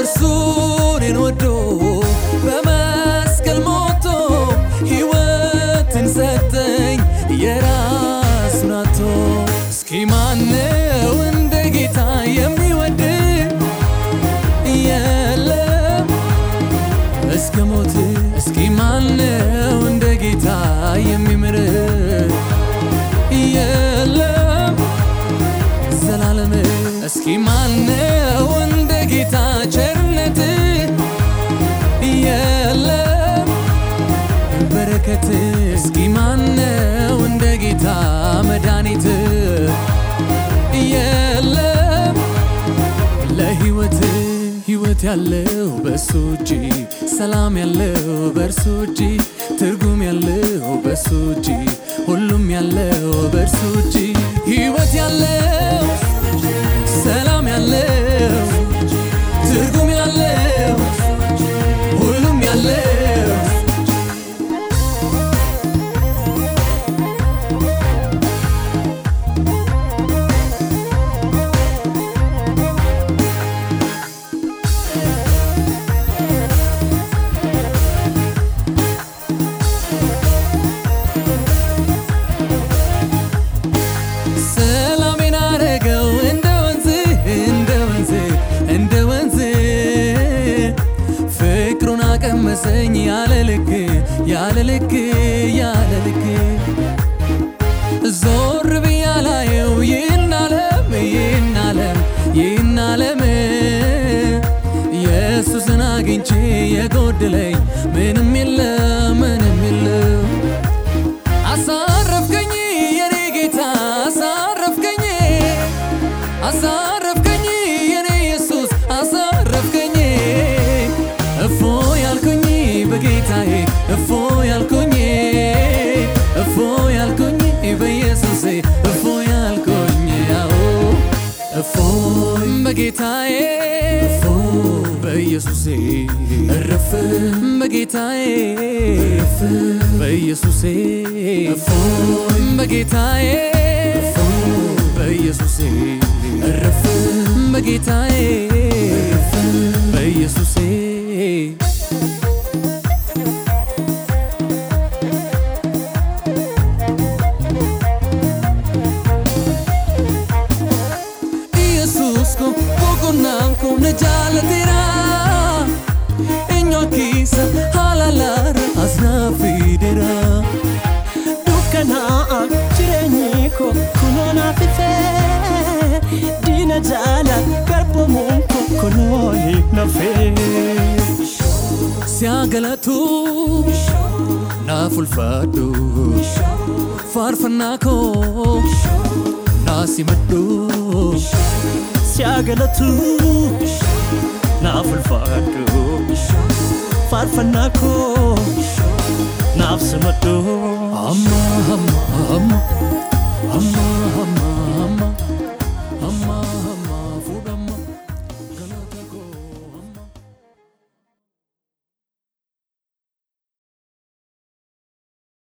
እርሱ እኔን ወዶ በመስቀል ሞቶ ሕይወትን ሰጠኝ የራሱን አቶ እስኪ ማነው እንደ ጌታ የሚወድ? የለም። እስከ ሞት እስኪ ማነው እንደ ጌታ የሚምር? የለም። ዘላለም። እስኪ ማነው እንደ ጌታ በረከት እስኪ ማነው እንደ ጌታ መድኃኒት? የለም ለሕይወት ሕይወት ያለው በሱ እጅ ሰላም ያለው በእርሱ እጅ ትርጉም ያለው በሱ እጅ ሁሉም ያለው በእርሱ እጅ ሕይወት ያለው አቀመሰኝ ያለ ልክ ያለ ልክ ያለ ልክ። ዞር ብዬ አላየው ይህን ዓለም ይህን ዓለም ይህን ዓለም ኢየሱስን አግኝቼ የጎደለኝ ምንም የለም በጌታዬ በኢየሱሴ እረፍ በጌታዬ በኢየሱሴ በጌታዬ በኢየሱሴ እረፍ በጌታዬ ونجعل ديرا. إنيو كيسا على لار أزنا في ديرا. دوكنا جرينيكو كنونا في في دينا جالا قرب مونكو كنوني نفي سياغلتو نافو الفادو فارفناكو ناسي مدو. Ishee galatu naaf ulfaadhu faarfannaa koo naaf simadhu. Amma amma amma amma amma.